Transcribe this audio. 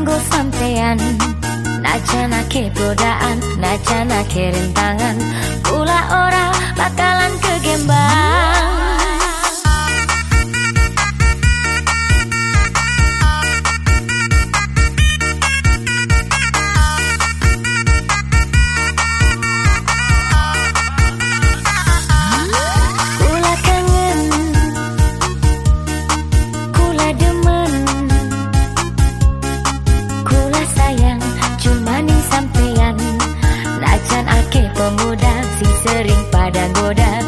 kanggo sampean Najanake godaan, najanake tangan, Kula ora bakalan kegembang 孤单